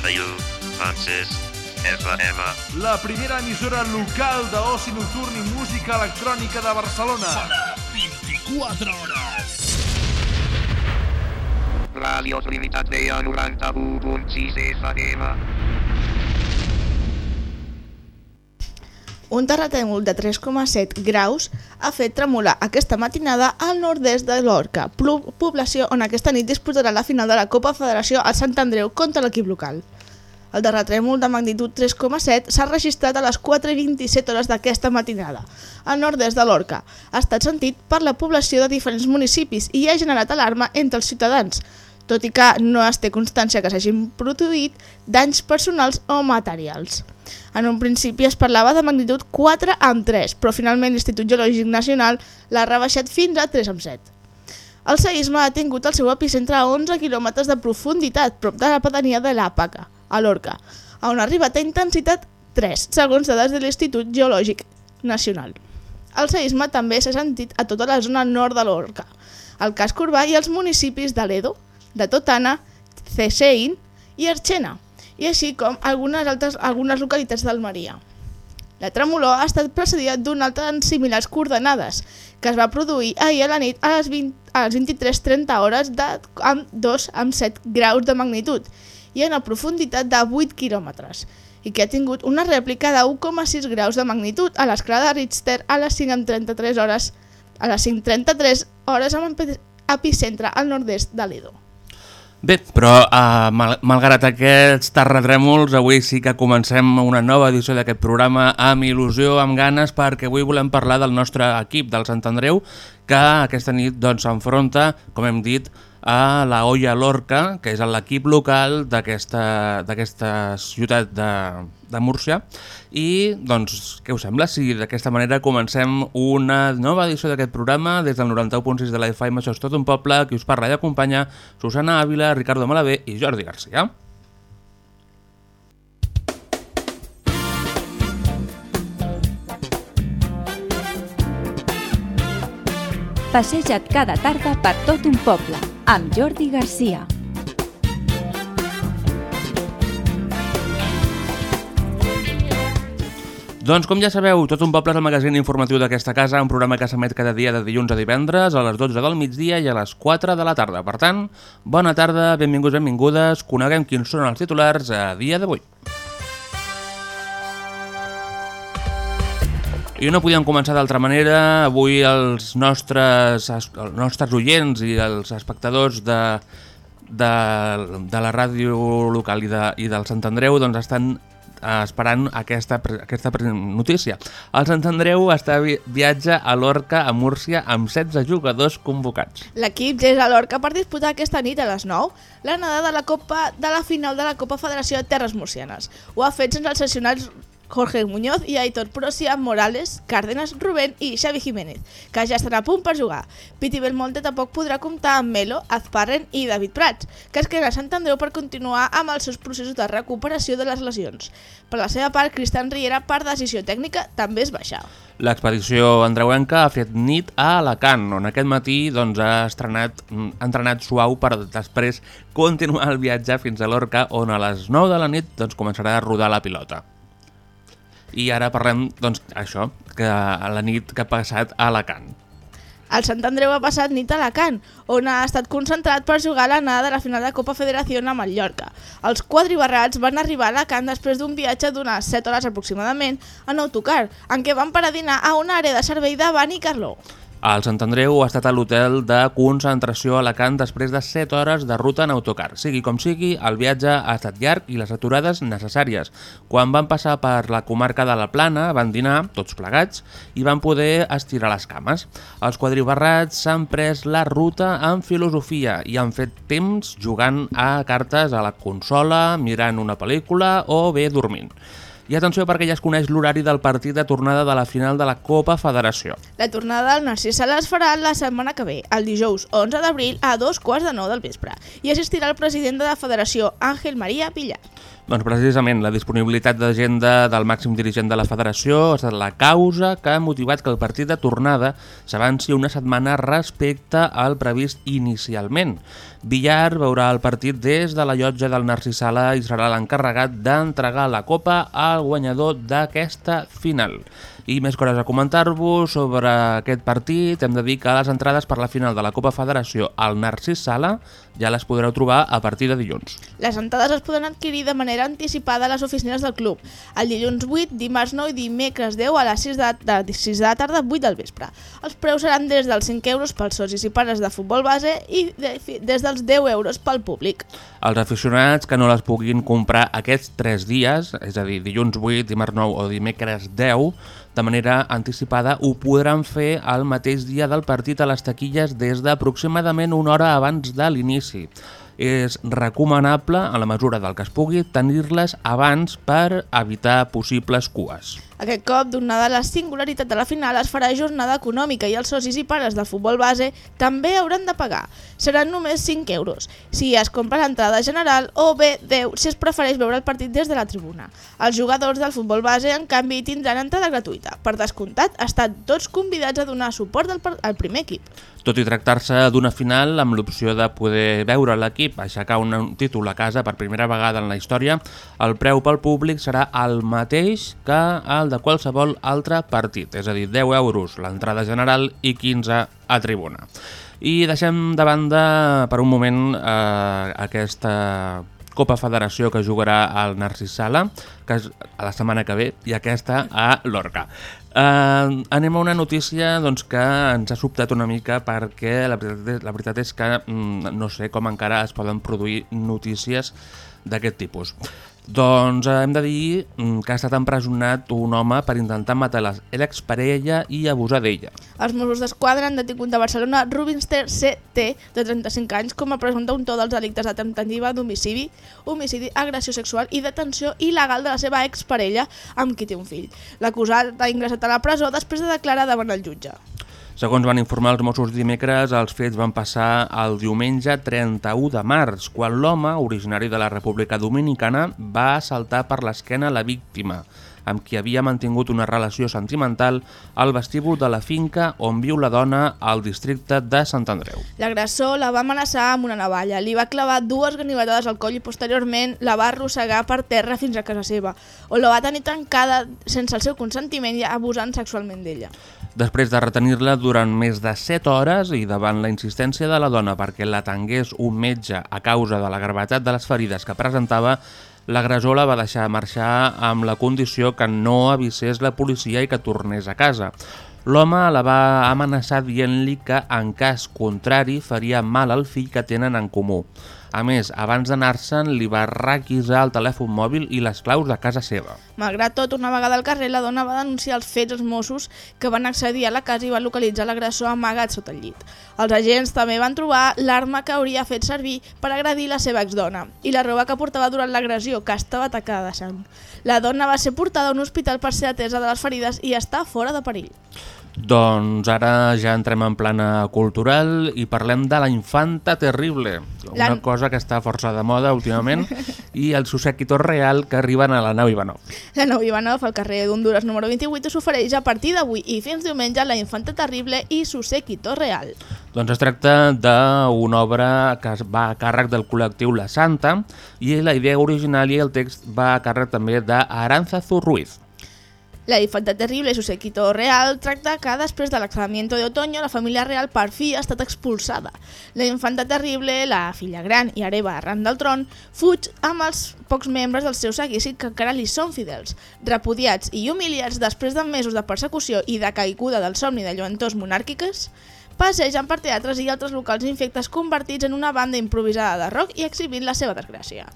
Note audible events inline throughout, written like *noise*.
91 Francesc FM. La primera emissora local d'oci nocturn i música electrònica de Barcelona. Sona 24 hores. Ràdio Trinitat Vella 91.6 FM. Un terratrèmol de 3,7 graus ha fet tremolar aquesta matinada al nord-est de Lorca, població on aquesta nit disputarà la final de la Copa Federació al Sant Andreu contra l'equip local. El terratrèmol de magnitud 3,7 s'ha registrat a les 4.27 hores d'aquesta matinada, al nord-est de Lorca. Ha estat sentit per la població de diferents municipis i ha generat alarma entre els ciutadans, tot i que no es té constància que s'hagin produït danys personals o materials. En un principi es parlava de magnitud 4 amb 3, però finalment l'Institut Geològic Nacional l'ha rebaixat fins a 3 amb 7. El seisme ha tingut el seu epicentre a 11 quilòmetres de profunditat, prop de la pedania de l'Àpaca, a Lorca, on ha arribat a intensitat 3, segons dades de l'Institut Geològic Nacional. El seisme també s'ha sentit a tota la zona nord de Lorca, al casc urbà i als municipis de Ledo, de Totana, Cesein i Arxena, i així com algunes altres algunes localitats d'Almeria. La tremolor ha estat precedida d'una altra en similars coordenades, que es va produir ahir a la nit a les, 20, a les 23.30 hores de, amb 2 amb 7 graus de magnitud i en una profunditat de 8 quilòmetres i que ha tingut una rèplica de 1,6 graus de magnitud a l'escala de Richter a les 5.33 hores a les 5.33 hores amb epi- epicentre al nord-est de l'Edo. Bé, però uh, mal malgrat aquests terratrèmols, avui sí que comencem una nova edició d'aquest programa amb il·lusió, amb ganes, perquè avui volem parlar del nostre equip del Sant Andreu, que aquesta nit doncs, s'enfronta, com hem dit, a la Olla Lorca, que és l'equip local d'aquesta ciutat de, de Múrcia. I, doncs, què us sembla si d'aquesta manera comencem una nova edició d'aquest programa des del 91.6 de la FM, això és tot un poble, qui us parla i acompanya Susana Ávila, Ricardo Malavé i Jordi Garcia. Passeja't cada tarda per tot un poble, amb Jordi Garcia. Doncs com ja sabeu, Tot un poble és el magazín informatiu d'aquesta casa, un programa que s'emet cada dia de dilluns a divendres a les 12 del migdia i a les 4 de la tarda. Per tant, bona tarda, benvinguts, benvingudes, coneguem quins són els titulars a dia d'avui. I no podíem començar d'altra manera, avui els nostres, els nostres oients i els espectadors de, de, de la ràdio local i, de, i del Sant Andreu doncs estan eh, esperant aquesta, aquesta notícia. El Sant Andreu està vi viatja a Lorca, a Múrcia, amb 16 jugadors convocats. L'equip és a Lorca per disputar aquesta nit a les 9 l'anada de la Copa de la final de la Copa Federació de Terres Murcianes. Ho ha fet sense els sessionats Jorge Muñoz i Aitor Procia, Morales, Cárdenas, Rubén i Xavi Jiménez, que ja estan a punt per jugar. Piti Belmonte tampoc podrà comptar amb Melo, Azparren i David Prats, que es queden a Sant Andreu per continuar amb els seus processos de recuperació de les lesions. Per la seva part, Cristian Riera, per decisió tècnica, també es baixa. L'expedició andreuenca ha fet nit a Alacant, on aquest matí doncs, ha, estrenat, entrenat suau per després continuar el viatge fins a Lorca, on a les 9 de la nit doncs, començarà a rodar la pilota. I ara parlem, doncs, això, que a la nit que ha passat a Alacant. El Sant Andreu ha passat nit a Alacant, on ha estat concentrat per jugar l'anada de la final de Copa Federació a Mallorca. Els quadribarrats van arribar a Alacant després d'un viatge d'unes 7 hores aproximadament en autocar, en què van parar a dinar a una àrea de servei de Bani Carló. El Sant Andreu ha estat a l'hotel de concentració a Alacant després de 7 hores de ruta en autocar. Sigui com sigui, el viatge ha estat llarg i les aturades necessàries. Quan van passar per la comarca de la Plana, van dinar, tots plegats, i van poder estirar les cames. Els quadribarrats s'han pres la ruta amb filosofia i han fet temps jugant a cartes a la consola, mirant una pel·lícula o bé dormint. I atenció perquè ja es coneix l'horari del partit de tornada de la final de la Copa Federació. La tornada del Narcís Sala es farà la setmana que ve, el dijous 11 d'abril a dos quarts de nou del vespre, i assistirà el president de la federació, Àngel Maria Pillar. Doncs precisament la disponibilitat d'agenda del màxim dirigent de la federació ha estat la causa que ha motivat que el partit de tornada s'avanci una setmana respecte al previst inicialment. Villar veurà el partit des de la llotja del Narcís Sala i serà l'encarregat d'entregar la copa al guanyador d'aquesta final. I més coses a comentar-vos sobre aquest partit. Hem de dir que les entrades per la final de la Copa Federació al Narcís Sala ja les podreu trobar a partir de dilluns. Les entrades es poden adquirir de manera anticipada a les oficines del club, el dilluns 8, dimarts 9 i dimecres 10 a les 6 de, de 6 de la tarda 8 del vespre. Els preus seran des dels 5 euros pels socis i pares de futbol base i de, des dels 10 euros pel públic. Els aficionats que no les puguin comprar aquests 3 dies, és a dir, dilluns 8, dimarts 9 o dimecres 10, de manera anticipada ho podran fer el mateix dia del partit a les taquilles des d'aproximadament una hora abans de l'inici. És recomanable, a la mesura del que es pugui, tenir-les abans per evitar possibles cues. Aquest cop, donada la singularitat de la final, es farà jornada econòmica i els socis i pares del futbol base també hauran de pagar. Seran només 5 euros, si es compra l'entrada general, o bé 10 si es prefereix veure el partit des de la tribuna. Els jugadors del futbol base, en canvi, tindran entrada gratuïta. Per descomptat, estan tots convidats a donar suport al, al primer equip. Tot i tractar-se d'una final amb l'opció de poder veure l'equip aixecar un títol a casa per primera vegada en la història, el preu pel públic serà el mateix que el de qualsevol altre partit, és a dir, 10 euros l'entrada general i 15 a tribuna. I deixem de banda per un moment eh, aquesta Copa Federació que jugarà al Narcís Sala, que és a la setmana que ve, i aquesta a Lorca. Uh, anem a una notícia doncs, que ens ha sobtat una mica perquè la veritat és, la veritat és que mm, no sé com encara es poden produir notícies d'aquest tipus. Doncs eh, hem de dir mm, que ha estat empresonat un home per intentar matar l'exparella i abusar d'ella. Els Mossos d'Esquadra han detingut de Barcelona Rubinster C.T., de 35 anys, com a presumpte autor dels delictes de temptativa d'homicidi, homicidi, agressió sexual i detenció il·legal de la seva exparella, amb qui té un fill. L'acusat ha ingressat a la presó després de declarar davant el jutge. Segons van informar els Mossos dimecres, els fets van passar el diumenge 31 de març, quan l'home, originari de la República Dominicana, va saltar per l'esquena la víctima, amb qui havia mantingut una relació sentimental al vestíbul de la finca on viu la dona al districte de Sant Andreu. L'agressor la va amenaçar amb una navalla, li va clavar dues ganivetades al coll i posteriorment la va arrossegar per terra fins a casa seva, on la va tenir tancada sense el seu consentiment i abusant sexualment d'ella. Després de retenir-la durant més de 7 hores i davant la insistència de la dona perquè la tangués un metge a causa de la gravetat de les ferides que presentava, l'agressor la va deixar marxar amb la condició que no avisés la policia i que tornés a casa. L'home la va amenaçar dient-li que, en cas contrari, faria mal al fill que tenen en comú. A més, abans d'anar-se'n li va requisar el telèfon mòbil i les claus de casa seva. Malgrat tot, una vegada al carrer, la dona va denunciar els fets als Mossos que van accedir a la casa i van localitzar l'agressor amagat sota el llit. Els agents també van trobar l'arma que hauria fet servir per agredir la seva exdona i la roba que portava durant l'agressió, que estava tacada de sang. La dona va ser portada a un hospital per ser atesa de les ferides i està fora de perill. Doncs ara ja entrem en plana cultural i parlem de la infanta terrible, una cosa que està força de moda últimament, *laughs* i el Susequito Real que arriben a la nau Ivanov. La nou Ivanov, al carrer d'Honduras número 28, s'ofereix a partir d'avui i fins diumenge la Infanta Terrible i su séquito real. Doncs es tracta d'una obra que va a càrrec del col·lectiu La Santa i la idea original i el text va a càrrec també d'Aranzazu Ruiz. La Infanta Terrible y su séquito real tracta que després de l'aclamamiento de otoño la família real per fi ha estat expulsada. La Infanta Terrible, la filla gran i hereva arran del tron, fuig amb els pocs membres del seu seguici que encara li són fidels. Repudiats i humiliats després de mesos de persecució i de caiguda del somni de lluentors monàrquiques, passegen per teatres i altres locals infectes convertits en una banda improvisada de rock i exhibint la seva desgràcia.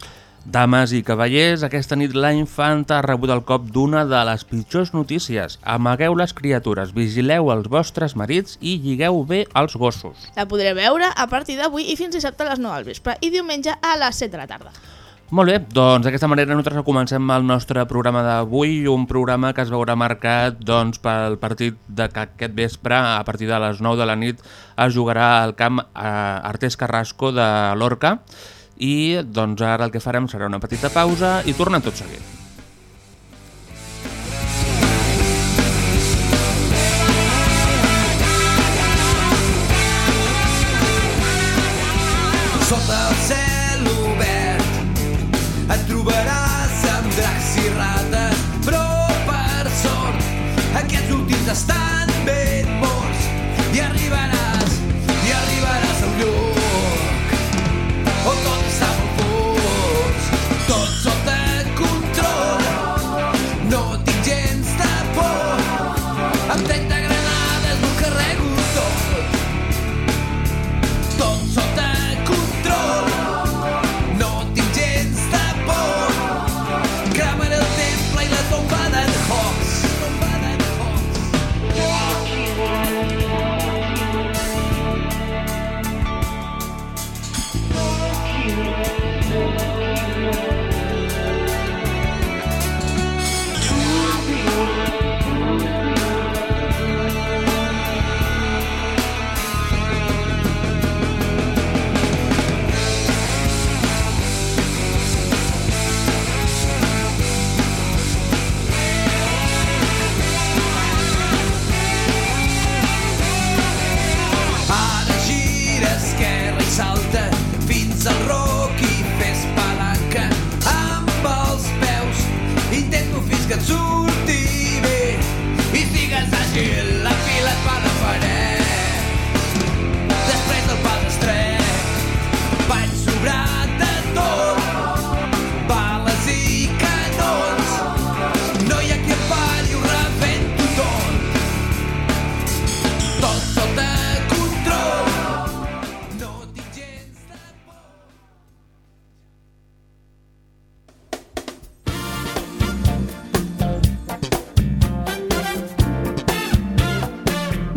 Dames i cavallers, aquesta nit la infanta ha rebut el cop d'una de les pitjors notícies. Amagueu les criatures, vigileu els vostres marits i lligueu bé els gossos. La podreu veure a partir d'avui i fins dissabte a les 9 del vespre i diumenge a les 7 de la tarda. Molt bé, doncs d'aquesta manera nosaltres comencem el nostre programa d'avui, un programa que es veurà marcat doncs, pel partit de que aquest vespre, a partir de les 9 de la nit, es jugarà al camp eh, Artés Carrasco de Lorca, i doncs ara el que farem serà una petita pausa i tornem tot seguit.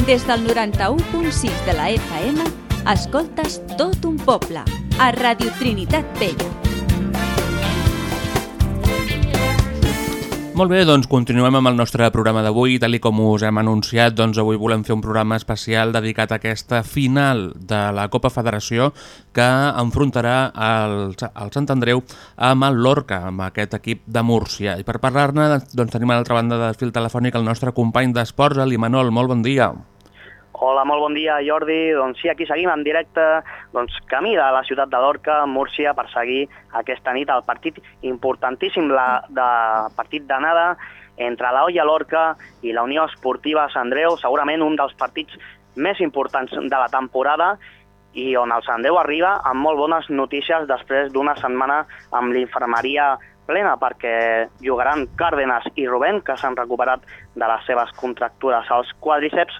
Des del 91.6 de la FM, escoltes tot un poble, a Radio Trinitat Vella. Molt bé, doncs continuem amb el nostre programa d'avui. Tal com us hem anunciat, doncs avui volem fer un programa especial dedicat a aquesta final de la Copa Federació que enfrontarà el, el Sant Andreu amb el Lorca, amb aquest equip de Múrcia. I per parlar-ne, doncs tenim a l'altra banda del fil telefònic el nostre company d'esports, l'Imanol. Molt bon dia. Hola, molt bon dia, Jordi. Doncs sí, aquí seguim en directe, doncs camí de la ciutat de Lorca, Múrcia, per seguir aquesta nit el partit importantíssim la, de partit d'anada entre la Olla Lorca i la Unió Esportiva Sant Andreu, segurament un dels partits més importants de la temporada i on el Sant Andreu arriba amb molt bones notícies després d'una setmana amb l'infermeria plena perquè jugaran Cárdenas i Rubén, que s'han recuperat de les seves contractures als quadríceps,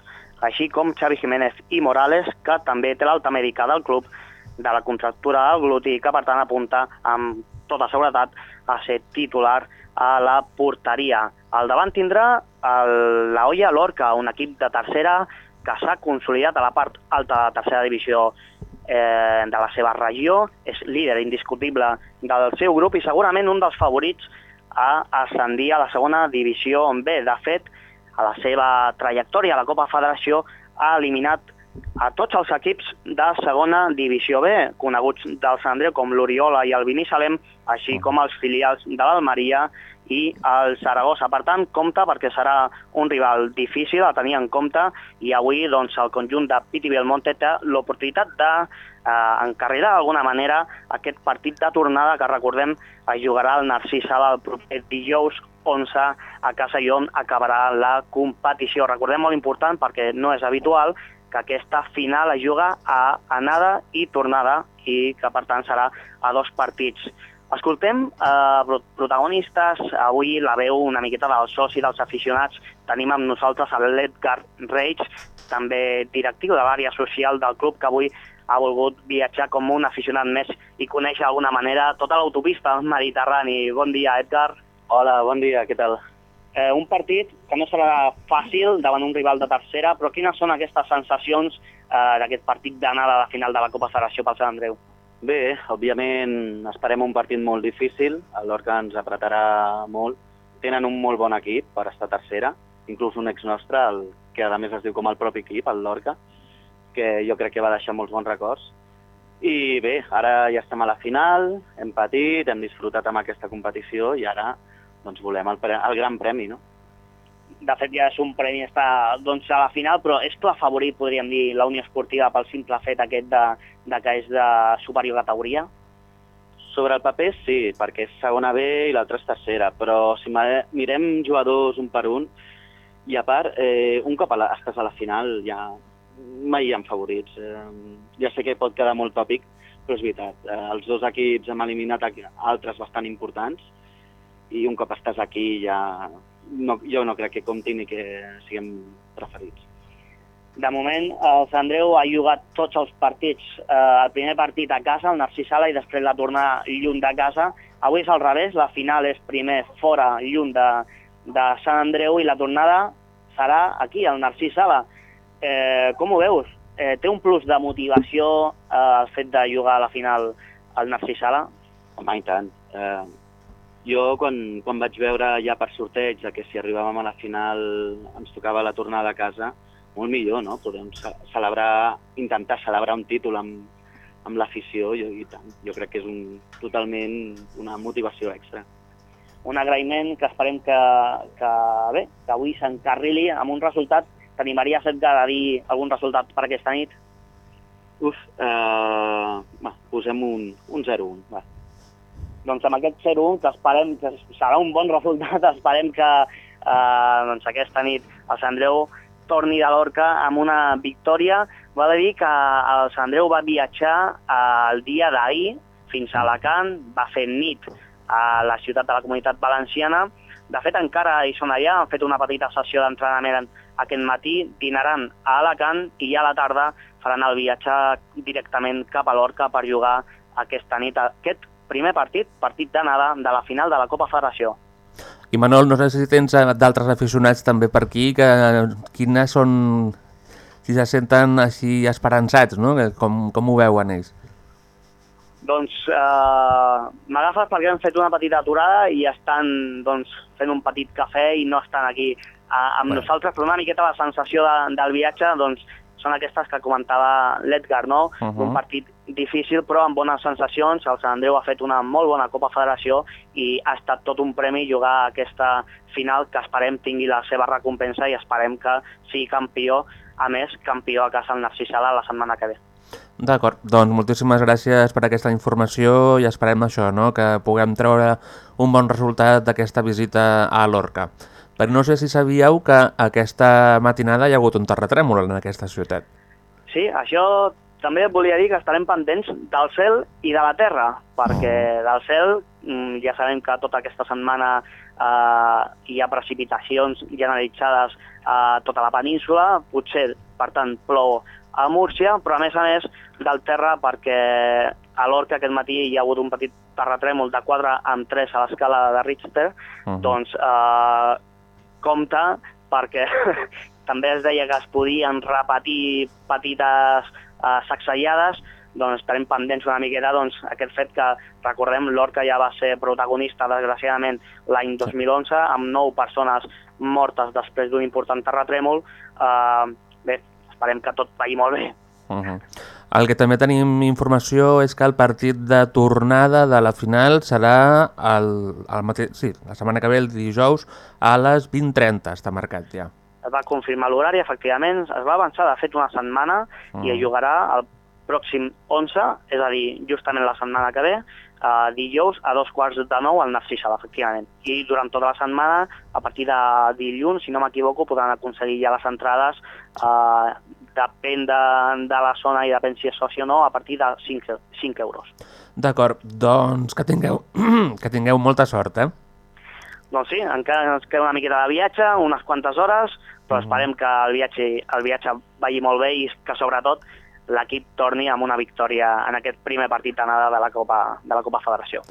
així com Xavi Jiménez i Morales, que també té l'alta mèdica del club de la contractura al gluti, que per tant apunta amb tota seguretat a ser titular a la porteria. Al davant tindrà el, la Olla Lorca, un equip de tercera que s'ha consolidat a la part alta de la tercera divisió eh, de la seva regió, és líder indiscutible del seu grup i segurament un dels favorits a ascendir a la segona divisió B. De fet, a la seva trajectòria. A la Copa Federació ha eliminat a tots els equips de segona divisió B, coneguts del Sant Andreu com l'Oriola i el Binissalem, així com els filials de l'Almeria i el Saragossa. Per tant, compte perquè serà un rival difícil a tenir en compte i avui doncs, el conjunt de Piti Belmonte té l'oportunitat de eh, encarrilar d'alguna manera aquest partit de tornada que recordem es jugarà al Narcís Sala el proper dijous 11 a casa i on acabarà la competició. Recordem molt important perquè no és habitual que aquesta final es juga a anada i tornada i que per tant serà a dos partits. Escoltem eh, pro- protagonistes, avui la veu una miqueta del soci dels aficionats. Tenim amb nosaltres l'Edgar Reig, també directiu de l'àrea social del club, que avui ha volgut viatjar com un aficionat més i conèixer d'alguna manera tota l'autopista mediterrani. Bon dia, Edgar. Hola, bon dia, què tal? Eh, un partit que no serà fàcil davant un rival de tercera, però quines són aquestes sensacions eh, d'aquest partit d'anada a la final de la Copa Federació pel Sant Andreu? Bé, òbviament esperem un partit molt difícil, el Lorca ens apretarà molt. Tenen un molt bon equip per estar tercera, inclús un ex nostre, el, que a més es diu com el propi equip, el Lorca, que jo crec que va deixar molts bons records. I bé, ara ja estem a la final, hem patit, hem disfrutat amb aquesta competició i ara doncs, volem el, pre el gran premi, no? De fet, ja és un premi està doncs, a la final, però és clar favorit, podríem dir, la Unió Esportiva pel simple fet aquest de, de que és de superior categoria. Sobre el paper sí, perquè és segona B i l'altra és tercera, però si mirem jugadors un per un, i a part, eh, un cop a la, estàs a la final ja mai hi ha favorits. Eh, ja sé que pot quedar molt tòpic, però és veritat. Eh, els dos equips hem eliminat altres bastant importants i un cop estàs aquí ja no, jo no crec que compti ni que siguem preferits. De moment, el Sant Andreu ha jugat tots els partits. Eh, el primer partit a casa, el Narcís Sala, i després la tornada lluny de casa. Avui és al revés, la final és primer fora, lluny de, de Sant Andreu, i la tornada serà aquí, al Narcís Sala. Eh, com ho veus? Eh, té un plus de motivació eh, el fet de jugar a la final al Narcís Sala? Home, i tant. Eh, jo, quan, quan vaig veure ja per sorteig que si arribàvem a la final ens tocava la tornada a casa, molt millor, no? Podem ce- celebrar, intentar celebrar un títol amb, amb l'afició, jo, i tant. Jo crec que és un, totalment una motivació extra. un agraïment que esperem que, que bé, que avui s'encarrili amb un resultat. T'animaries, Edgar, a dir algun resultat per aquesta nit? Uf, eh, va, posem un, un 0-1, va. Doncs amb aquest 0-1, que esperem que serà un bon resultat, *laughs* esperem que eh, doncs aquesta nit el Sant Andreu torni de l'Orca amb una victòria. Va dir que el Sant Andreu va viatjar eh, el dia d'ahir fins a Alacant, va fer nit a la ciutat de la Comunitat Valenciana. De fet, encara hi són allà, han fet una petita sessió d'entrenament aquest matí, dinaran a Alacant i ja a la tarda faran el viatge directament cap a l'Orca per jugar aquesta nit aquest primer partit, partit d'anada de la final de la Copa Federació. I Manol, no sé si tens d'altres aficionats també per aquí, que quines són, si se senten així esperançats, no? Com, com ho veuen ells? Doncs eh, m'agafes perquè hem fet una petita aturada i estan doncs, fent un petit cafè i no estan aquí eh, amb Bé. nosaltres, però una miqueta la sensació de, del viatge doncs, són aquestes que comentava l'Edgar, no? Uh -huh. Un partit difícil però amb bones sensacions. El Sant Andreu ha fet una molt bona Copa Federació i ha estat tot un premi jugar aquesta final que esperem tingui la seva recompensa i esperem que sigui campió, a més, campió a casa al Narcís Sala la setmana que ve. D'acord, doncs moltíssimes gràcies per aquesta informació i esperem això, no? que puguem treure un bon resultat d'aquesta visita a l'Orca. Però no sé si sabíeu que aquesta matinada hi ha hagut un terratrèmol en aquesta ciutat. Sí, això també volia dir que estarem pendents del cel i de la terra, perquè del cel mm, ja sabem que tota aquesta setmana eh, hi ha precipitacions generalitzades a tota la península, potser, per tant, plou a Múrcia, però a més a més del terra perquè a l'Orca aquest matí hi ha hagut un petit terratrèmol de 4 amb 3 a l'escala de Richter, Uh -huh. doncs eh, compte perquè *laughs* també es deia que es podien repetir petites eh, sacsejades, doncs estarem pendents una miqueta doncs, aquest fet que, recordem, l'Orca ja va ser protagonista, desgraciadament, l'any 2011, amb 9 persones mortes després d'un important terratrèmol. Eh, bé, esperem que tot vagi molt bé. Uh -huh. El que també tenim informació és que el partit de tornada de la final serà el, el mate... sí, la setmana que ve, el dijous, a les 20.30, està marcat ja. es va confirmar l'horari, efectivament, es va avançar de fet una setmana Mm. i es jugarà el pròxim 11, és a dir, justament la setmana que ve, eh, dijous a dos quarts de nou al Narcís Sala, efectivament. I durant tota la setmana, a partir de dilluns, si no m'equivoco, podran aconseguir ja les entrades, eh, depèn de, de la zona i depèn si és soci o no, a partir de 5, 5 euros. D'acord, doncs que tingueu, *clears throat* que tingueu molta sort, eh? Doncs sí, encara ens queda una miqueta de viatge, unes quantes hores, però Mhm. esperem que el viatge, el viatge vagi molt bé i que sobretot l'equip torni amb una victòria en aquest primer partit d'anada de la Copa de la Copa Federació.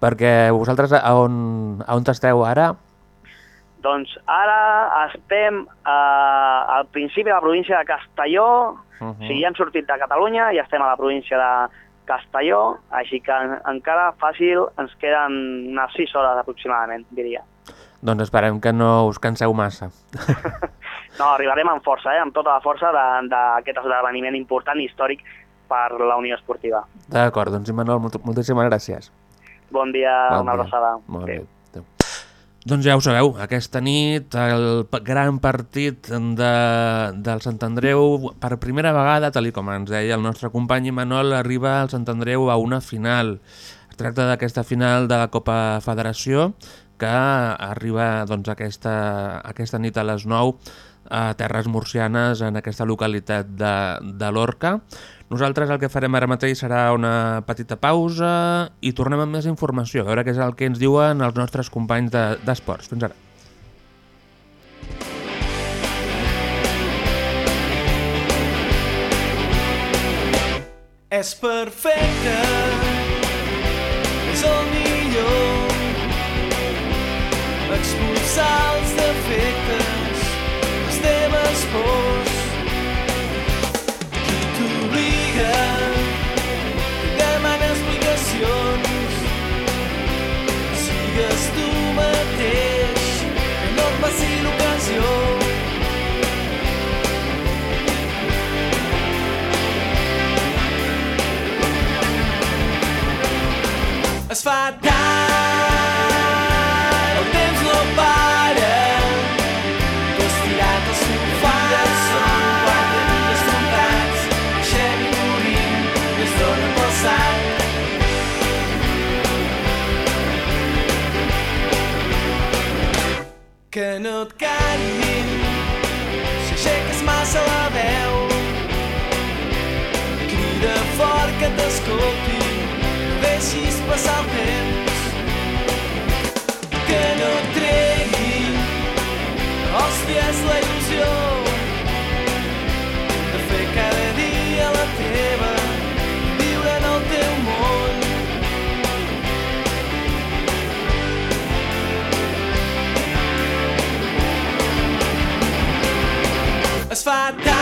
Perquè vosaltres a on, a on esteu ara? Doncs ara estem eh, al principi a la província de Castelló, Uh o sigui, ja hem sortit de Catalunya i estem a la província de Castelló, així que en, encara fàcil ens queden unes 6 hores aproximadament, diria. Doncs esperem que no us canseu massa. *laughs* No, arribarem amb força, eh? amb tota la força de- d'aquest esdeveniment important i històric per la Unió Esportiva. D'acord, doncs Imanol, molt, moltíssimes gràcies. Bon dia, Bon una dia. abraçada. Molt bé. Doncs ja ho sabeu, aquesta nit el gran partit de, del Sant Andreu, per primera vegada, tal com ens deia el nostre company Manol, arriba al Sant Andreu a una final. Es tracta d'aquesta final de la Copa Federació que arriba doncs, aquesta, aquesta nit a les 9 a Terres Murcianes, en aquesta localitat de, de l'Orca. Nosaltres el que farem ara mateix serà una petita pausa i tornem amb més informació, a veure què és el que ens diuen els nostres companys de- d'esports. Fins ara. És perfecte, és el millor. Expulsar els defectes, les teves pors. Mateix, que no et passi l'ocasió. T'escolti, no deixis passar el temps. Que no tregui, hòsties, la il·lusió de fer cada dia la teva, viure en el teu món. Es fa tard,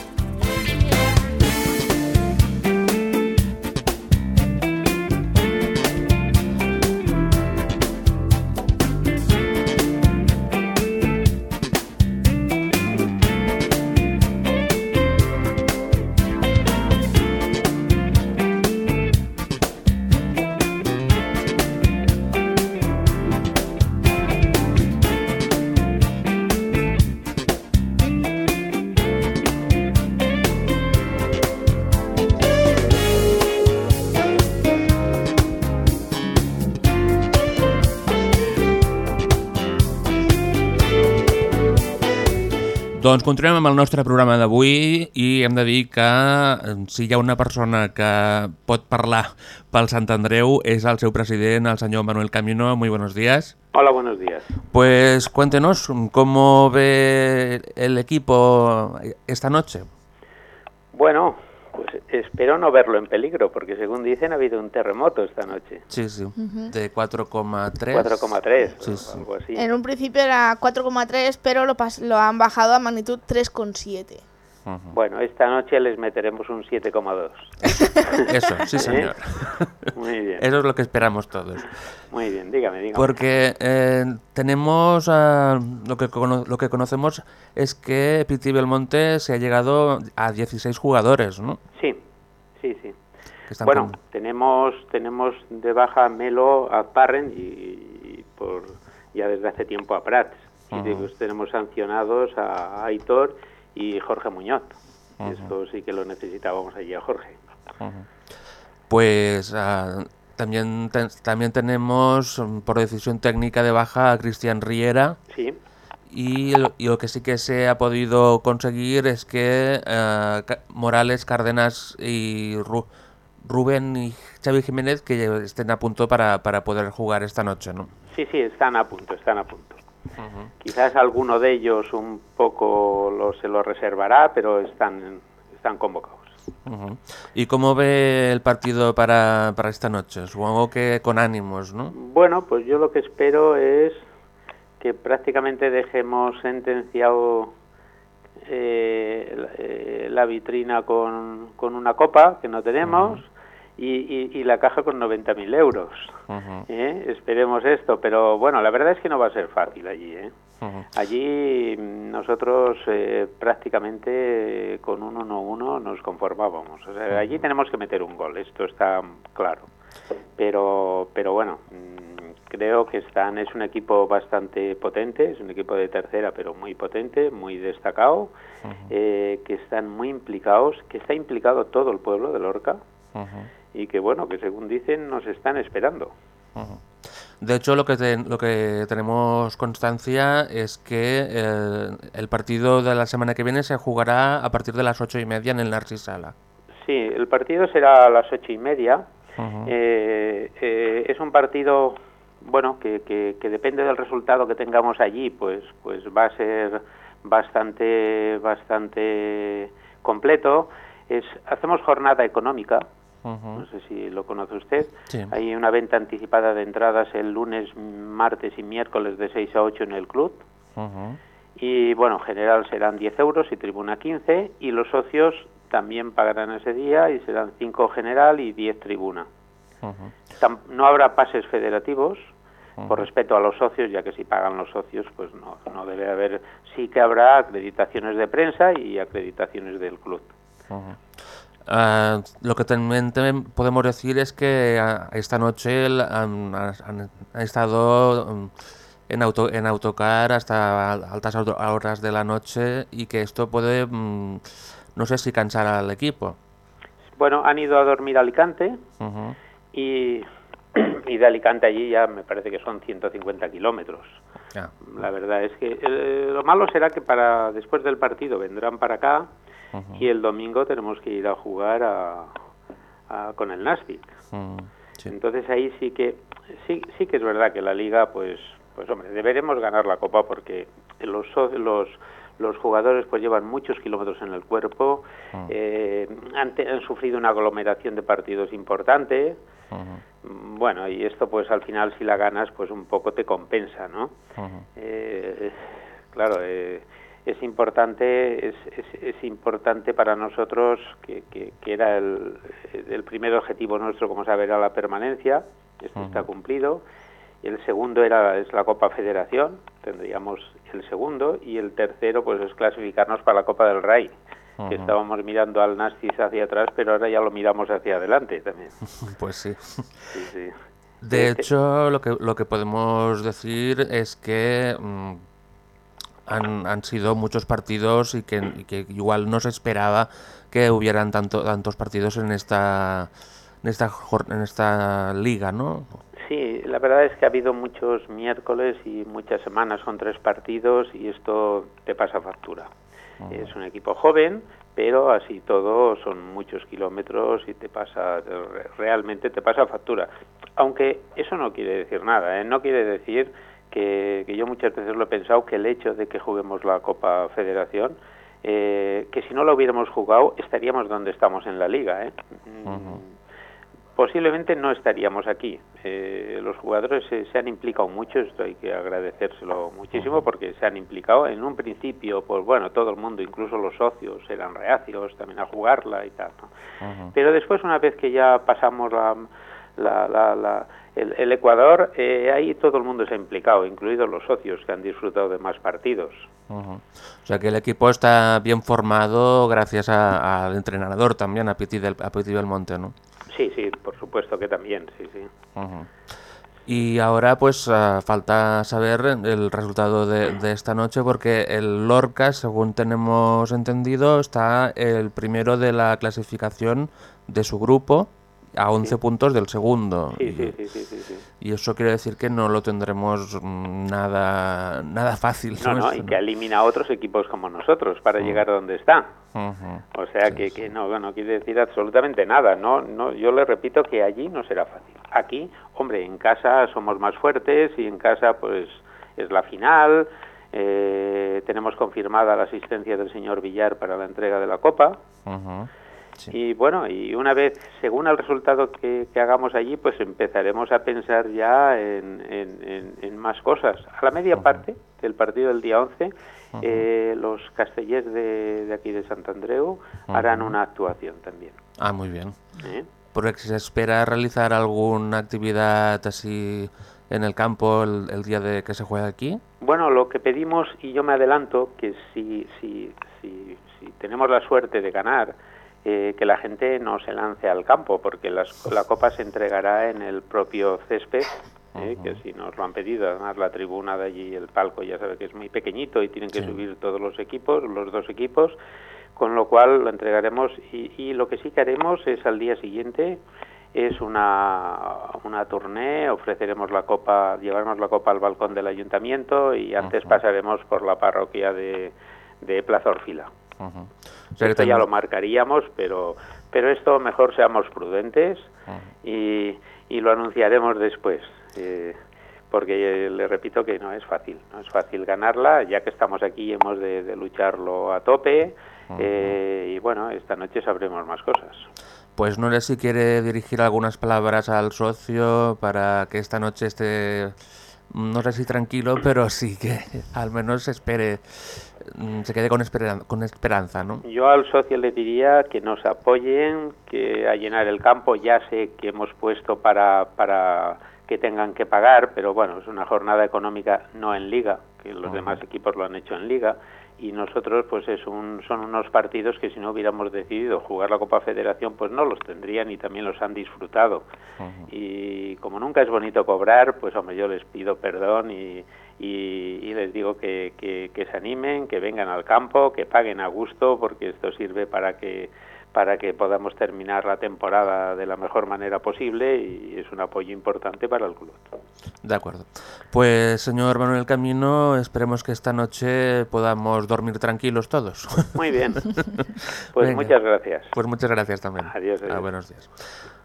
Doncs continuem amb el nostre programa d'avui i hem de dir que eh, si hi ha una persona que pot parlar pel Sant Andreu és el seu president, el senyor Manuel Camino. Muy buenos días. Hola, buenos días. Pues cuéntenos cómo ve el equipo esta noche. Bueno, pues espero no verlo en peligro, porque según dicen ha habido un terremoto esta noche. Sí, sí, Ujú. de 4,3. 4,3 Sí, sí. algo así. En un principio era 4,3, pero lo, pas- lo han bajado a magnitud 3,7. Bueno, esta noche les meteremos un 7,2. *laughs* Eso, sí ¿Eh? señor. Muy bien. Eso es lo que esperamos todos. Muy bien, dígame, dígame. Porque eh, tenemos, ah, lo, que cono- lo que conocemos es que Piti Belmonte se ha llegado a 16 jugadores, ¿no? Sí, sí, sí. Bueno, con- tenemos tenemos de baja a Melo, a Parren y, y por ya desde hace tiempo a Prats. Y tenemos sancionados a Aitor y Jorge Muñoz. Ujú. Esto sí que lo necesitábamos allí a Jorge. Pues ah, también, ten- también tenemos, mm, por decisión técnica de baja, a Cristian Riera. Sí. Y lo, y lo que sí que se ha podido conseguir es que eh, Morales, Cárdenas y Ru- Rubén y Xavi Jiménez que estén a punto para, para poder jugar esta noche, ¿no? Sí, sí, están a punto, están a punto. Quizás alguno de ellos un poco lo, se lo reservará, pero están, están convocados. ¿Y cómo ve el partido para, para esta noche? Supongo que con ánimos, ¿no? Bueno, pues yo lo que espero es que prácticamente dejemos sentenciado eh, la, eh, la vitrina con, con una copa que no tenemos y, y- y la caja con 90.000 euros. ¿eh? Esperemos esto, pero bueno, la verdad es que no va a ser fácil allí. ¿eh? Allí mm, nosotros eh, prácticamente eh, con un 1-1 nos conformábamos. O sea, allí tenemos que meter un gol, esto está claro. Pero, pero bueno, mm, creo que están es un equipo bastante potente, es un equipo de tercera, pero muy potente, muy destacado, eh, que están muy implicados, que está implicado todo el pueblo de Lorca y que bueno, que según dicen nos están esperando. De hecho, lo que, ten- lo que tenemos constancia es que eh, el partido de la semana que viene se jugará a partir de las ocho y media en el Narcisala. Sí, el partido será a las ocho y media. Eh, eh, es un partido, bueno, que, que, que depende del resultado que tengamos allí, pues, pues va a ser bastante, bastante completo. Es, hacemos jornada económica, No sé si lo conoce usted. Sí. Hay una venta anticipada de entradas el lunes, martes y miércoles de 6 a 8 en el club. Y bueno, en general serán 10 euros y tribuna 15 y los socios también pagarán ese día y serán 5 general y 10 tribuna. No habrá pases federativos por respeto a los socios, ya que si pagan los socios, pues no, no debe haber. Sí que habrá acreditaciones de prensa y acreditaciones del club. Ah, lo que también, podemos decir es que ah, esta noche han, han- han estado mm, en, auto, en autocar hasta al- altas hor- horas de la noche y que esto puede, mm, no sé si cansar al equipo. Bueno, han ido a dormir a Alicante y, y de Alicante allí ya me parece que son 150 kilómetros. La verdad es que eh, lo malo será que para después del partido vendrán para acá Y el domingo tenemos que ir a jugar a, a- con el Nastic. mm, sí. Entonces ahí sí que sí, sí que es verdad que la liga pues pues hombre deberemos ganar la copa porque los los los jugadores pues llevan muchos kilómetros en el cuerpo, Mm. eh, han, han sufrido una aglomeración de partidos importante. Mm, Bueno, y esto pues al final si la ganas pues un poco te compensa, ¿no? Eh, claro, eh, es importante es, es, es importante para nosotros que, que, que era el, el primer objetivo nuestro, como sabe, era la permanencia. Esto está cumplido. El segundo era es la Copa Federación, tendríamos el segundo y el tercero pues es clasificarnos para la Copa del Rey. Que estábamos mirando al Nastis hacia atrás, pero ahora ya lo miramos hacia adelante también. *laughs* Pues sí. Sí, sí. De Este- hecho, lo que, lo que podemos decir es que mm, han, han sido muchos partidos y que, y que igual no se esperaba que hubieran tanto, tantos partidos en esta, en esta, en esta liga, ¿no? Sí, la verdad es que ha habido muchos miércoles y muchas semanas con tres partidos y esto te pasa factura. Es un equipo joven, pero así todo son muchos kilómetros y te pasa, re- realmente te pasa factura. Aunque eso no quiere decir nada, ¿eh? no quiere decir que, que yo muchas veces lo he pensado que el hecho de que juguemos la Copa Federación, eh, que si no lo hubiéramos jugado estaríamos donde estamos en la liga. ¿eh? Posiblemente no estaríamos aquí. Eh, los jugadores se, se han implicado mucho, esto hay que agradecérselo muchísimo porque se han implicado. En un principio, pues bueno, todo el mundo, incluso los socios, eran reacios también a jugarla y tal. ¿no? Pero después, una vez que ya pasamos la, la, la- la- el, el Ecuador, eh, ahí todo el mundo se ha implicado, incluidos los socios que han disfrutado de más partidos. O sea que el equipo está bien formado gracias a- al entrenador también, a Piti, del, a Piti Belmonte, ¿no? Sí, sí, por supuesto que también, sí, sí. Y ahora pues ah, falta saber el resultado de, de esta noche porque el Lorca, según tenemos entendido, está el primero de la clasificación de su grupo a 11 puntos del segundo. Sí, y, sí, y eso quiere decir que no lo tendremos mm, nada, nada fácil. No, no, y que elimina a otros equipos como nosotros para llegar a donde está. O sea que, que no, no quiere decir absolutamente nada. No, no, yo le repito que allí no será fácil. Aquí, hombre, en casa somos más fuertes y en casa pues es la final. eh, tenemos confirmada la asistencia del señor Villar para la entrega de la copa. Ujú. Sí. Y bueno, y una vez, según el resultado que, que hagamos allí, pues empezaremos a pensar ya en, en- en- en más cosas. A la media parte del partido del día 11, eh, los castellers de, de aquí de Sant Andreu harán una actuación también. Ah, muy bien. ¿eh? Porque se espera realizar alguna actividad así en el campo el, el día de que se juega aquí. Bueno, lo que pedimos, y yo me adelanto, que si, si, si, si tenemos la suerte de ganar, eh, que la gente no se lance al campo, porque las- la copa se entregará en el propio césped, eh, que si nos lo han pedido, además la tribuna de allí, el palco, ya sabe que es muy pequeñito y tienen que Sí. subir todos los equipos, los dos equipos, con lo cual lo entregaremos y, y lo que sí que haremos es al día siguiente es una, una tournée, ofreceremos la copa, llevaremos la copa al balcón del ayuntamiento y antes pasaremos por la parroquia de, de Plaza Orfila. O sea que Esto ya lo marcaríamos, pero, pero esto mejor seamos prudentes y, y lo anunciaremos después. eh, porque le repito que no es fácil, no es fácil ganarla, ya que estamos aquí hemos de, de lucharlo a tope eh, y bueno, esta noche sabremos más cosas. Pues no sé si quiere dirigir algunas palabras al socio para que esta noche esté, no sé si tranquilo, pero sí que al menos espere, mm, se quede con, esperan- con esperanza, ¿no? Yo al socio le diría que nos apoyen, que a llenar el campo ya sé que hemos puesto para, para que tengan que pagar, pero bueno, es una jornada económica no en liga, que los demás equipos lo han hecho en liga y nosotros pues es un, son unos partidos que si no hubiéramos decidido jugar la Copa Federación pues no los tendrían y también los han disfrutado. Y como nunca es bonito cobrar pues hombre yo les pido perdón y, y, y les digo que, que, que se animen, que vengan al campo, que paguen a gusto porque esto sirve para que para que podamos terminar la temporada de la mejor manera posible y es un apoyo importante para el club. De acuerdo. Pues señor Manuel Camino, esperemos que esta noche podamos dormir tranquilos todos. *laughs* Muy bien. *laughs* Pues Venga. muchas gracias. Pues muchas gràcies també. Adiós, adiós. Ah, buenos días.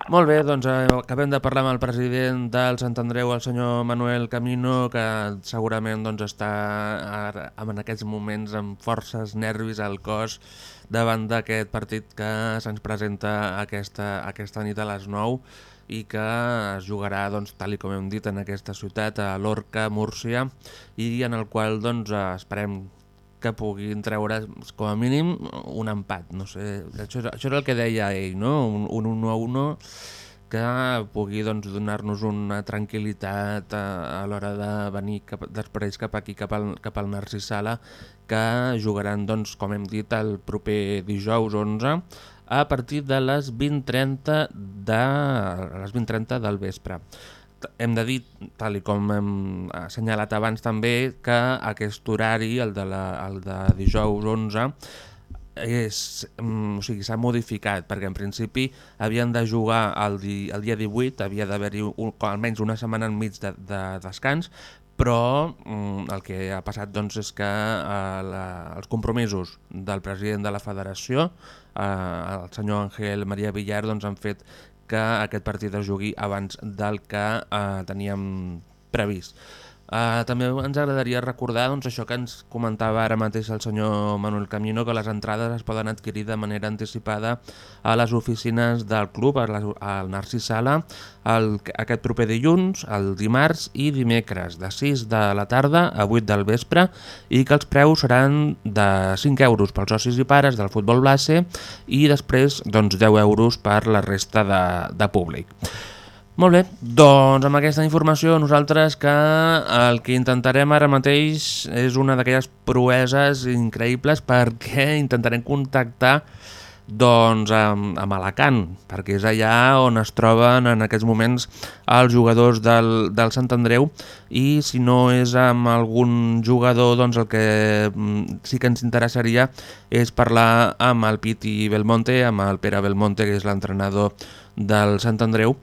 Molt bé, doncs eh, acabem de parlar amb el president del Sant Andreu, el senyor Manuel Camino, que segurament doncs, està en aquests moments amb forces nervis al cos davant d'aquest partit que se'ns presenta aquesta, aquesta nit a les 9 i que es jugarà, doncs, tal i com hem dit, en aquesta ciutat, a Lorca, Múrcia, i en el qual doncs, esperem que puguin treure com a mínim un empat, no sé, això, això era el que deia ell, no? Un, un 1 a 1 que pugui doncs, donar-nos una tranquil·litat a, a l'hora de venir cap, després cap aquí, cap al, cap al Narcís Sala, que jugaran, doncs, com hem dit, el proper dijous 11 a partir de les 20.30 de, les 20.30 del vespre. Hem de dir, tal i com hem assenyalat abans també, que aquest horari, el de, la, el de dijous 11, és, mm, o sigui, s'ha modificat perquè en principi havien de jugar el, di, el dia 18, havia d'haver-hi almenys una setmana enmig de, de descans, però mm, el que ha passat doncs, és que eh, la, els compromisos del president de la federació, eh, el senyor Ángel Maria Villar, doncs, han fet que aquest partit es jugui abans del que eh, teníem previst. Uh, també ens agradaria recordar doncs, això que ens comentava ara mateix el senyor Manuel Camino, que les entrades es poden adquirir de manera anticipada a les oficines del club, al Narcís Sala, el, aquest proper dilluns, el dimarts i dimecres, de 6 de la tarda a 8 del vespre, i que els preus seran de 5 euros pels socis i pares del futbol base i després doncs, 10 euros per la resta de, de públic. Molt bé, doncs amb aquesta informació nosaltres que el que intentarem ara mateix és una d'aquelles proeses increïbles perquè *laughs* intentarem contactar doncs, amb, amb Alacant, perquè és allà on es troben en aquests moments els jugadors del, del Sant Andreu i si no és amb algun jugador doncs el que mm, sí que ens interessaria és parlar amb el Piti Belmonte, amb el Pere Belmonte que és l'entrenador del Sant Andreu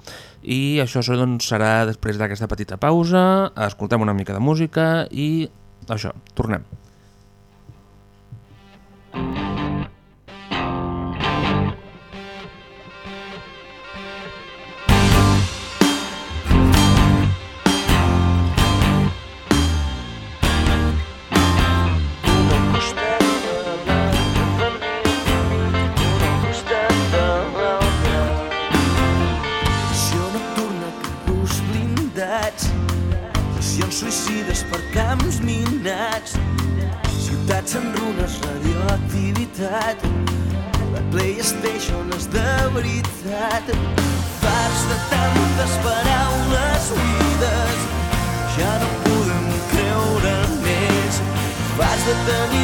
i això doncs, serà després d'aquesta petita pausa, escoltem una mica de música i això, tornem. Missió radioactivitat, la PlayStation és de veritat, fars de tantes paraules buides, ja no podem creure més, fars de tenir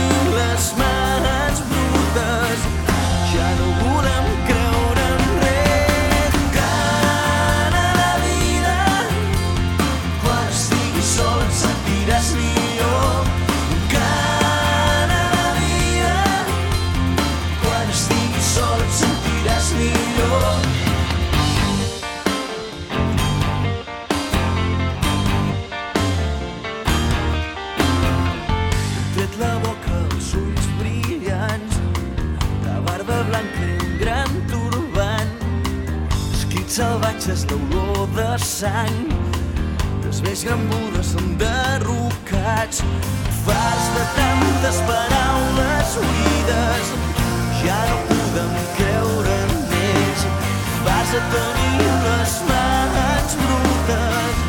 salvatges, l'olor de sang, les més grambudes enderrocats, fars de tantes paraules buides, ja no podem creure més, vas a tenir les mans brutes,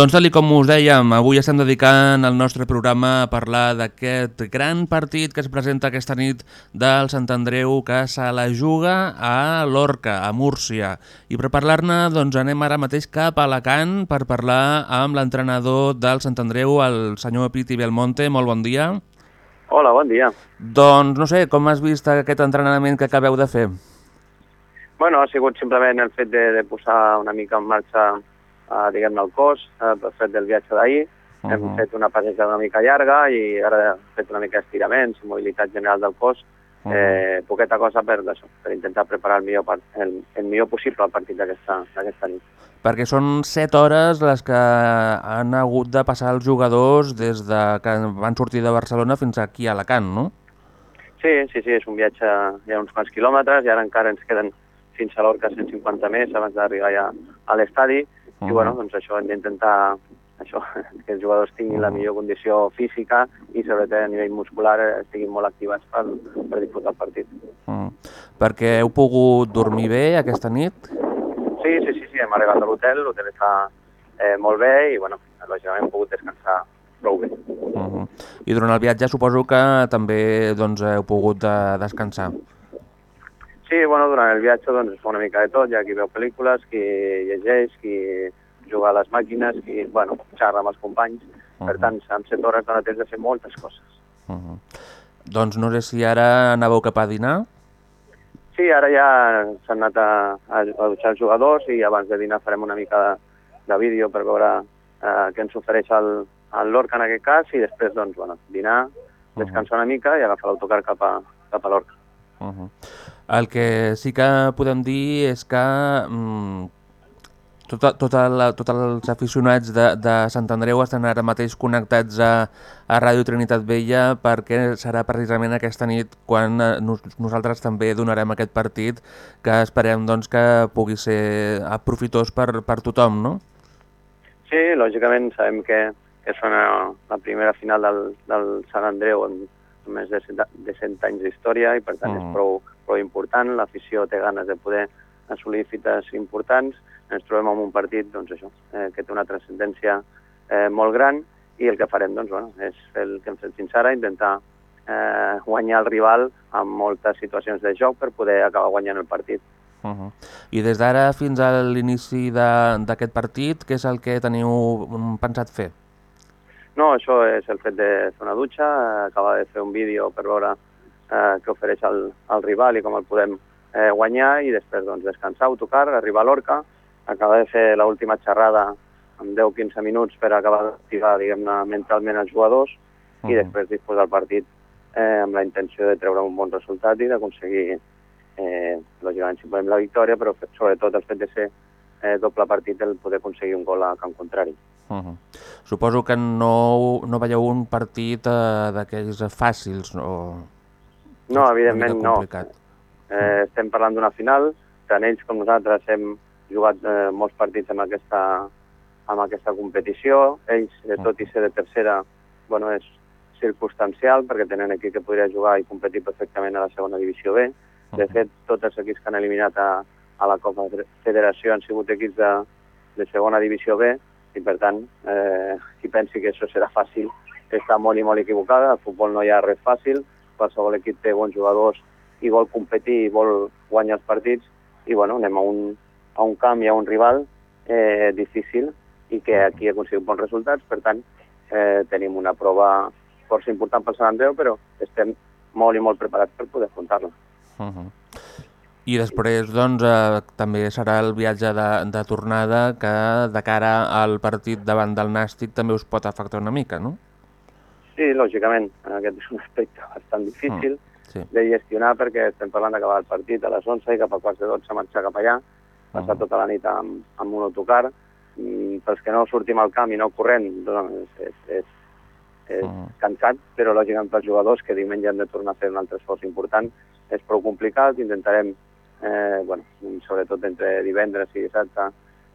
Doncs tal com us dèiem, avui estem dedicant el nostre programa a parlar d'aquest gran partit que es presenta aquesta nit del Sant Andreu que se la juga a Lorca, a Múrcia. I per parlar-ne doncs, anem ara mateix cap a Alacant per parlar amb l'entrenador del Sant Andreu, el senyor Piti Belmonte. Molt bon dia. Hola, bon dia. Doncs no sé, com has vist aquest entrenament que acabeu de fer? Bueno, ha sigut simplement el fet de, de posar una mica en marxa eh, diguem-ne, el cos, eh, fet del viatge d'ahir. Uh -huh. Hem fet una passejada una mica llarga i ara hem fet una mica d'estiraments, mobilitat general del cos, uh -huh. eh, poqueta cosa per, això, per intentar preparar el millor, part, el, el millor possible el partit d'aquesta nit. Perquè són set hores les que han hagut de passar els jugadors des de que van sortir de Barcelona fins aquí a Alacant, no? Sí, sí, sí, és un viatge, hi ha uns quants quilòmetres i ara encara ens queden fins a l'Orca 150 més abans d'arribar ja a l'estadi -huh. I bueno, doncs això hem d'intentar això, *laughs* que els jugadors tinguin uh -huh. la millor condició física i sobretot a nivell muscular estiguin molt activats per, per disfrutar el partit. Uh -huh. Perquè heu pogut dormir bé aquesta nit? Sí, sí, sí, sí hem arribat a l'hotel, l'hotel està eh, molt bé i bueno, lògicament hem pogut descansar prou bé. Uh -huh. I durant el viatge suposo que també doncs, heu pogut uh, descansar. Sí, bueno, durant el viatge doncs, es fa una mica de tot, hi ha qui veu pel·lícules, qui llegeix, qui juga a les màquines, qui, bueno, xerra amb els companys. Uh -huh. Per tant, en set hores dona temps de fer moltes coses. Uh -huh. Doncs no sé si ara anàveu cap a dinar? Sí, ara ja s'han anat a, a, a dutxar els jugadors i abans de dinar farem una mica de, de vídeo per veure eh, què ens ofereix el, el Lorca en aquest cas i després, doncs, bueno, dinar, descansar una mica i agafar l'autocar cap a, cap a l'Orca. Uh -huh. El que sí que podem dir és que mm, tota, tota la, tots els aficionats de, de Sant Andreu estan ara mateix connectats a, a Ràdio Trinitat Vella perquè serà precisament aquesta nit quan eh, nos, nosaltres també donarem aquest partit que esperem doncs, que pugui ser aprofitós per, per tothom, no? Sí, lògicament sabem que, que és una, la primera final del, del Sant Andreu més de 100, de 100 anys d'història i per tant mm. és prou, prou important, l'afició té ganes de poder assolir fites importants, ens trobem en un partit doncs això, eh, que té una transcendència eh, molt gran i el que farem doncs, bueno, és fer el que hem fet fins ara, intentar eh, guanyar el rival en moltes situacions de joc per poder acabar guanyant el partit. Uh -huh. I des d'ara fins a l'inici d'aquest partit, què és el que teniu pensat fer? No, això és el fet de fer una dutxa, acabar de fer un vídeo per veure eh, què ofereix el, el rival i com el podem eh, guanyar i després doncs, descansar, autocar, arribar a l'Orca, acabar de fer l'última xerrada en 10-15 minuts per acabar d'activar mentalment els jugadors uh -huh. i després disposar el partit eh, amb la intenció de treure un bon resultat i d'aconseguir eh, lògicament si podem la victòria, però sobretot el fet de ser eh, doble partit el poder aconseguir un gol a camp contrari. Uh -huh. Suposo que no, no veieu un partit eh, d'aquells fàcils, no? No, evidentment no. Eh, estem parlant d'una final, tant ells com nosaltres hem jugat eh, molts partits amb aquesta, amb aquesta competició. Ells, eh, tot i ser de tercera, bueno, és circumstancial perquè tenen equip que podria jugar i competir perfectament a la segona divisió B. De fet, tots els equips que han eliminat a, a la Copa Federació han sigut equips de, de segona divisió B i per tant, eh, qui pensi que això serà fàcil està molt i molt equivocada. Al futbol no hi ha res fàcil, qualsevol equip té bons jugadors i vol competir i vol guanyar els partits i bueno, anem a un, a un camp i a un rival eh, difícil i que aquí ha aconseguit bons resultats, per tant eh, tenim una prova força important pel Sant Andreu, però estem molt i molt preparats per poder afrontar-la. Uh -huh. I després doncs, eh, també serà el viatge de, de tornada que de cara al partit davant del Nàstic també us pot afectar una mica, no? Sí, lògicament. Aquest és un aspecte bastant difícil mm, sí. de gestionar perquè estem parlant d'acabar el partit a les 11 i cap a quarts de 12 marxar cap allà, passar mm. tota la nit amb, amb un autocar. I pels que no sortim al camp i no corrent, doncs és, és, és mm. cansat, però lògicament pels jugadors que diumenge han de tornar a fer un altre esforç important és prou complicat, intentarem eh, bueno, sobretot entre divendres i dissabte,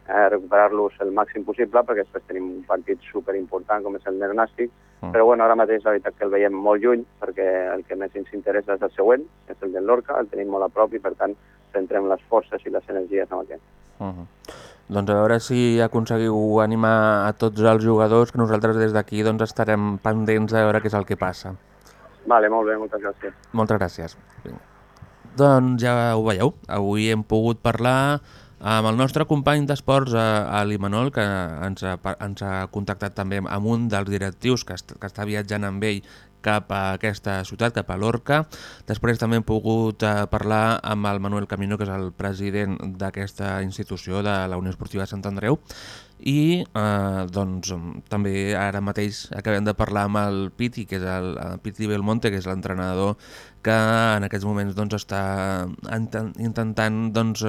eh, recuperar-los el màxim possible perquè després tenim un partit superimportant com és el Nernàstic, mm. però bueno, ara mateix la veritat que el veiem molt lluny perquè el que més ens interessa és el següent, és el del Lorca, el tenim molt a prop i per tant centrem les forces i les energies en aquest. Uh -huh. Doncs a veure si aconseguiu animar a tots els jugadors, que nosaltres des d'aquí doncs, estarem pendents a veure què és el que passa. Vale, molt bé, moltes gràcies. Moltes gràcies. Doncs ja ho veieu, avui hem pogut parlar amb el nostre company d'esports, a, a l'Imanol, que ens ha, ens ha contactat també amb un dels directius que, est que està viatjant amb ell cap a aquesta ciutat, cap a Lorca. Després també hem pogut eh, parlar amb el Manuel Camino, que és el president d'aquesta institució de la Unió Esportiva de Sant Andreu, i eh, doncs, també ara mateix acabem de parlar amb el Piti, que és el, el Piti Belmonte, que és l'entrenador que en aquests moments doncs, està intentant doncs,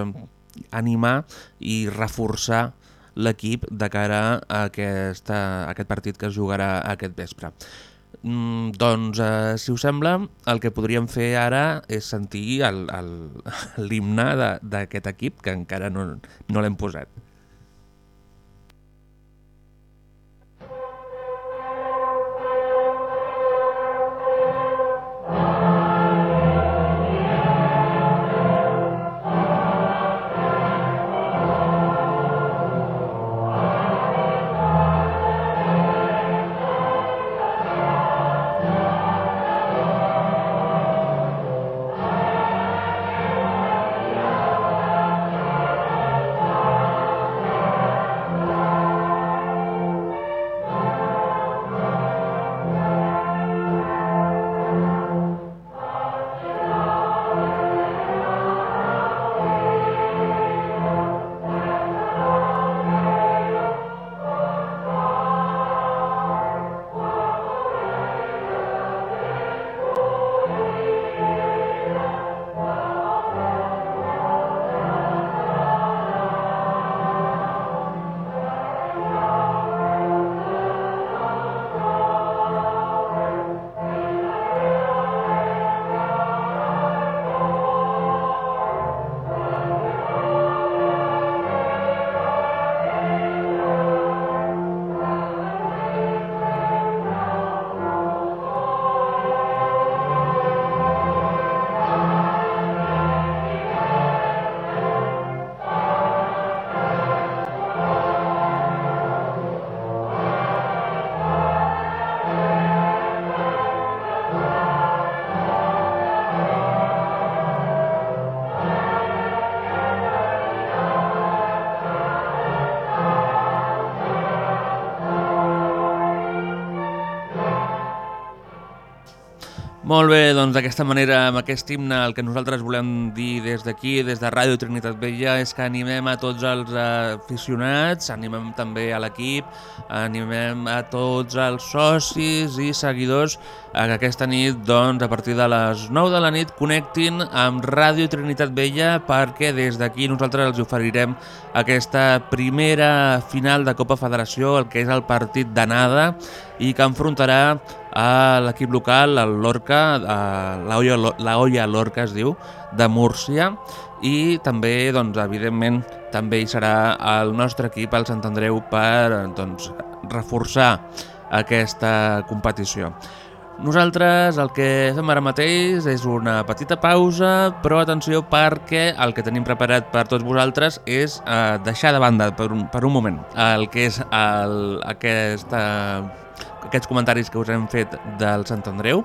animar i reforçar l'equip de cara a, aquesta, a aquest partit que es jugarà aquest vespre. Mm, doncs, eh, si us sembla, el que podríem fer ara és sentir *laughs* l'himne d'aquest equip, que encara no, no l'hem posat. Molt bé, doncs d'aquesta manera, amb aquest himne, el que nosaltres volem dir des d'aquí, des de Ràdio Trinitat Vella, és que animem a tots els aficionats, animem també a l'equip, animem a tots els socis i seguidors aquesta nit, doncs, a partir de les 9 de la nit, connectin amb Ràdio Trinitat Vella perquè des d'aquí nosaltres els oferirem aquesta primera final de Copa Federació, el que és el partit d'anada, i que enfrontarà a l'equip local, el Lorca, la Olla, la Olla Lorca es diu, de Múrcia, i també, doncs, evidentment, també hi serà el nostre equip, el Sant Andreu, per doncs, reforçar aquesta competició. Nosaltres el que fem ara mateix és una petita pausa, però atenció perquè el que tenim preparat per tots vosaltres és eh, deixar de banda per un, per un moment el que és el, aquesta aquests comentaris que us hem fet del Sant Andreu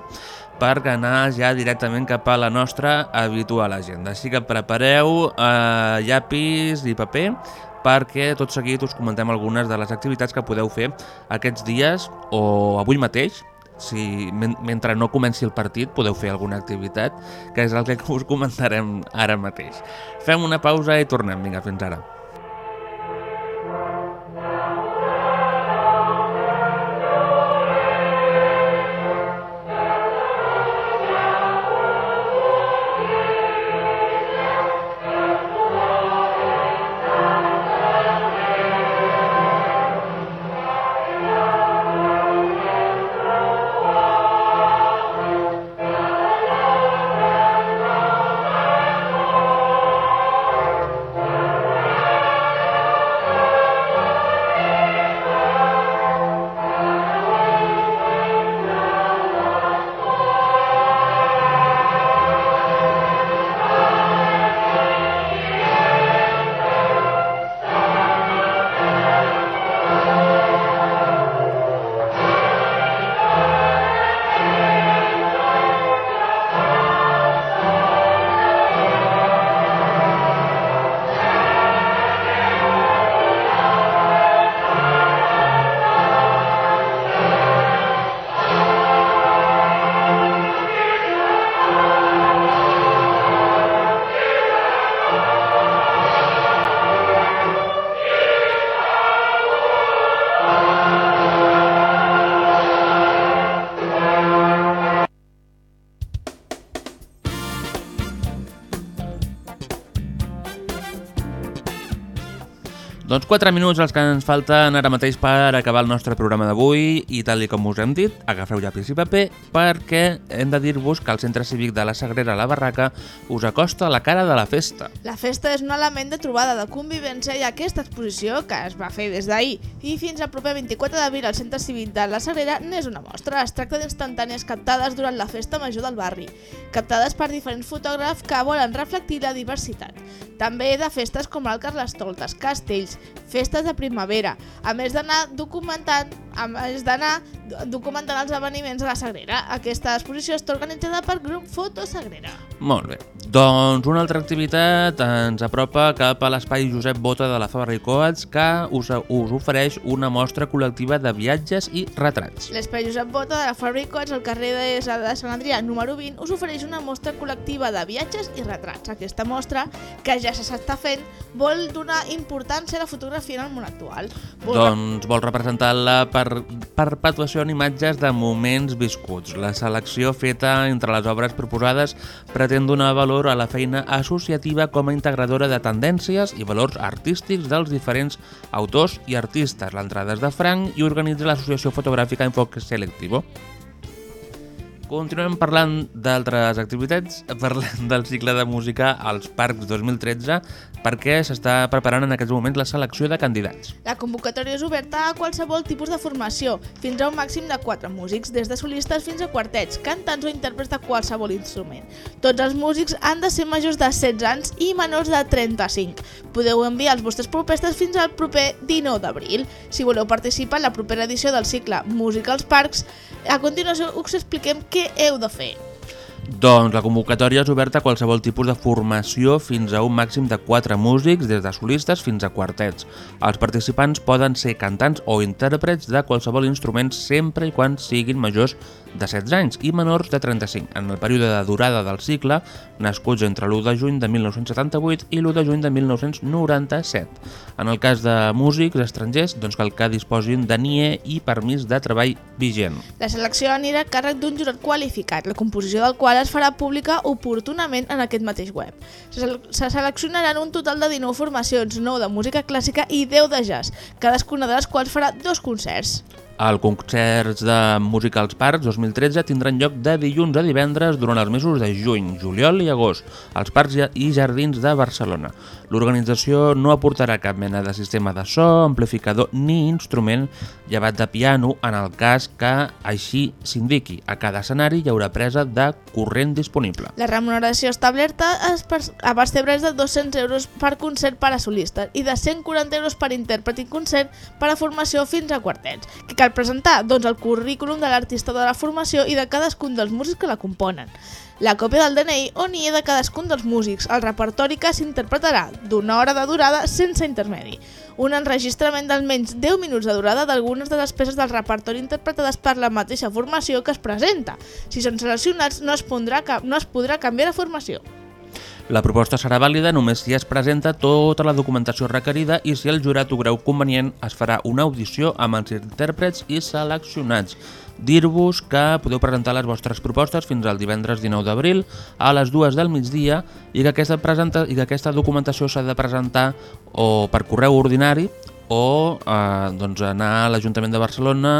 per anar ja directament cap a la nostra habitual agenda. Així que prepareu eh, llapis i paper perquè tot seguit us comentem algunes de les activitats que podeu fer aquests dies o avui mateix, si mentre no comenci el partit podeu fer alguna activitat, que és el que us comentarem ara mateix. Fem una pausa i tornem. Vinga, fins ara. Doncs 4 minuts els que ens falten ara mateix per acabar el nostre programa d'avui i tal i com us hem dit, agafeu llapis i paper perquè hem de dir-vos que el Centre Cívic de la Sagrera La Barraca us acosta la cara de la festa. La festa és un element de trobada de convivència i aquesta exposició, que es va fer des d'ahir i fins al proper 24 d'abril al Centre Cívic de la Sagrera, n'és una mostra. Es tracta d'instantànies captades durant la festa major del barri, captades per diferents fotògrafs que volen reflectir la diversitat. També de festes com el Carlestoltes, castells, festes de primavera, a més d'anar documentant, a més d'anar documentant els esdeveniments de la Sagrera. Aquesta exposició està organitzada per grup Foto Sagrera. Molt bé. Doncs una altra activitat ens apropa cap a l'espai Josep Bota de la Fabra i Coats que us, us ofereix una mostra col·lectiva de viatges i retrats. L'espai Josep Bota de la Fabra i Coats al carrer de, de Sant Adrià número 20 us ofereix una mostra col·lectiva de viatges i retrats. Aquesta mostra, que ja s'està fent, vol donar importància a la fotografia en el món actual. Vol doncs vol representar la per perpetuació en imatges de moments viscuts. La selecció feta entre les obres proposades pretén donar valor a la feina associativa com a integradora de tendències i valors artístics dels diferents autors i artistes. L'entrada és de franc i organitza l'associació fotogràfica Enfoque Selectivo. Continuem parlant d'altres activitats, parlant del cicle de música als Parcs 2013, perquè s'està preparant en aquests moments la selecció de candidats. La convocatòria és oberta a qualsevol tipus de formació, fins a un màxim de 4 músics, des de solistes fins a quartets, cantants o intèrprets de qualsevol instrument. Tots els músics han de ser majors de 16 anys i menors de 35. Podeu enviar les vostres propostes fins al proper 19 d'abril. Si voleu participar en la propera edició del cicle Música als Parcs, a continuació us expliquem què heu de fer. Doncs la convocatòria és oberta a qualsevol tipus de formació fins a un màxim de 4 músics, des de solistes fins a quartets. Els participants poden ser cantants o intèrprets de qualsevol instrument sempre i quan siguin majors de 16 anys i menors de 35, en el període de durada del cicle, nascuts entre l'1 de juny de 1978 i l'1 de juny de 1997. En el cas de músics estrangers, doncs cal que disposin de NIE i permís de treball vigent. La selecció anirà a càrrec d'un jurat qualificat, la composició del qual es farà pública oportunament en aquest mateix web. Se seleccionaran un total de 19 formacions, 9 de música clàssica i 10 de jazz, cadascuna de les quals farà dos concerts. Els concerts de Música als Parcs 2013 tindran lloc de dilluns a divendres durant els mesos de juny, juliol i agost als parcs i jardins de Barcelona. L'organització no aportarà cap mena de sistema de so, amplificador ni instrument llevat de piano en el cas que així s'indiqui. A cada escenari hi haurà presa de corrent disponible. La remuneració establerta es a percebre de 200 euros per concert per a solistes i de 140 euros per intèrpret i concert per a formació fins a quartets. Què cal presentar? Doncs el currículum de l'artista de la formació i de cadascun dels músics que la componen la còpia del DNI o NIE de cadascun dels músics, el repertori que s'interpretarà d'una hora de durada sense intermedi, un enregistrament d'almenys 10 minuts de durada d'algunes de les peces del repertori interpretades per la mateixa formació que es presenta. Si són seleccionats no es, pondrà, no es podrà canviar de formació. La proposta serà vàlida només si es presenta tota la documentació requerida i si el jurat ho creu convenient es farà una audició amb els intèrprets i seleccionats. Dir-vos que podeu presentar les vostres propostes fins al divendres 19 d'abril a les 2 del migdia i que aquesta, presenta, i que aquesta documentació s'ha de presentar o per correu ordinari o eh, doncs anar a l'Ajuntament de Barcelona,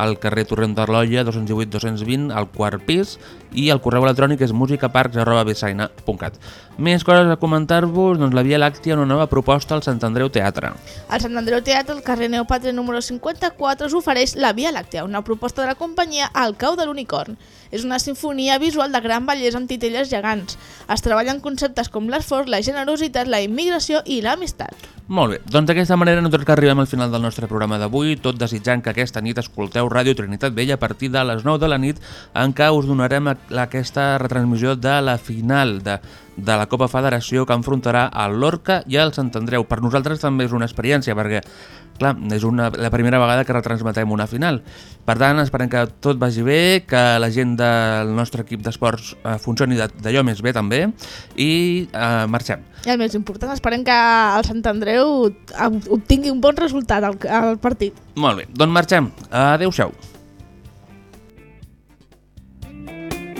al carrer Torrent d'Arloia, 218-220, al quart pis, i el correu electrònic és musicaparcs.besaina.cat. Més coses a comentar-vos, doncs la Via Làctia, una nova proposta al Sant Andreu Teatre. El Sant Andreu Teatre, al carrer Neopatre número 54, us ofereix la Via Làctia, una proposta de la companyia Al cau de l'unicorn. És una sinfonia visual de gran bellesa amb titelles gegants. Es treballen conceptes com l'esforç, la generositat, la immigració i l'amistat. Molt bé, doncs d'aquesta manera nosaltres que arribem al final del nostre programa d'avui, tot desitjant que aquesta nit escolteu Ràdio Trinitat Vella a partir de les 9 de la nit en què us donarem aquesta retransmissió de la final de, de la Copa Federació que enfrontarà el Lorca i el Sant Andreu. Per nosaltres també és una experiència perquè clar, és una, la primera vegada que retransmetem una final. Per tant, esperem que tot vagi bé, que la gent del nostre equip d'esports eh, funcioni d'allò més bé també i eh, marxem. I el més important, esperem que el Sant Andreu obtingui un bon resultat al, al partit. Molt bé, doncs marxem. Adéu-siau.